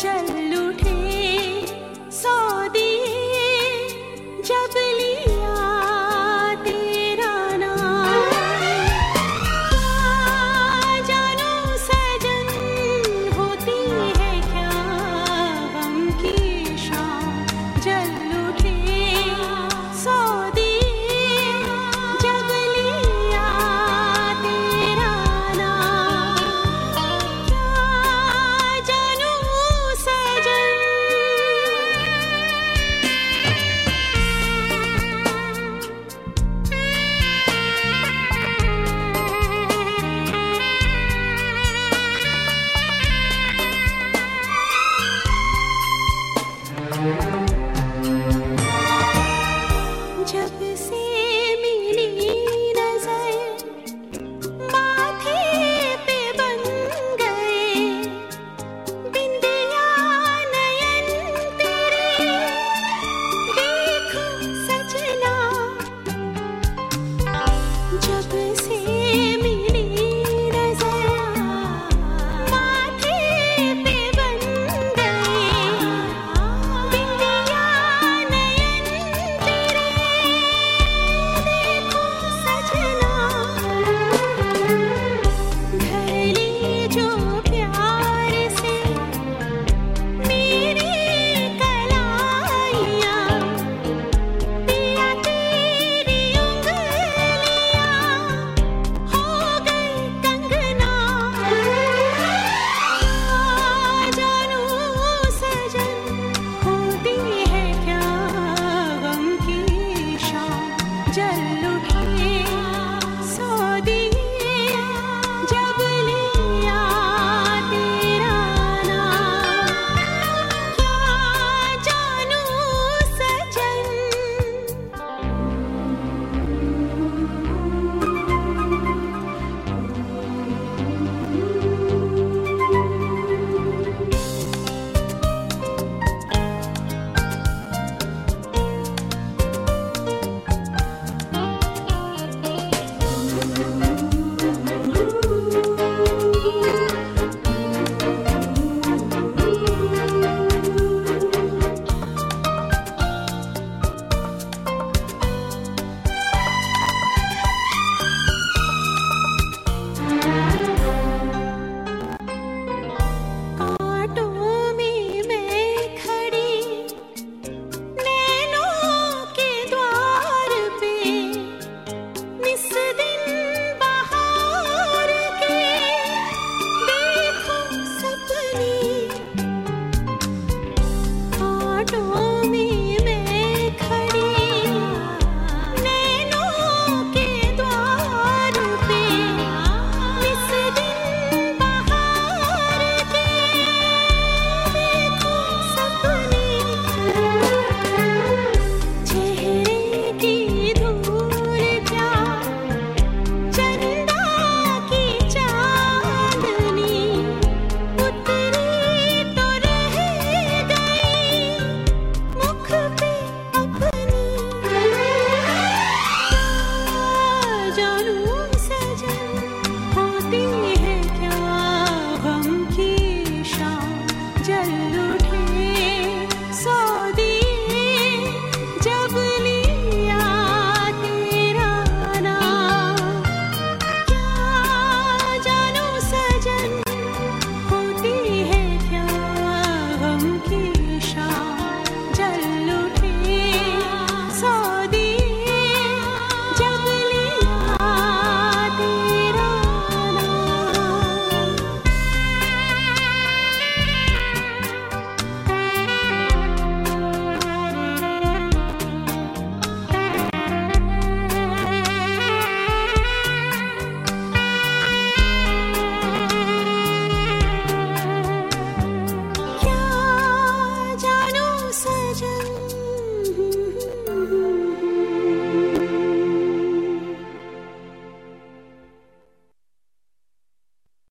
जल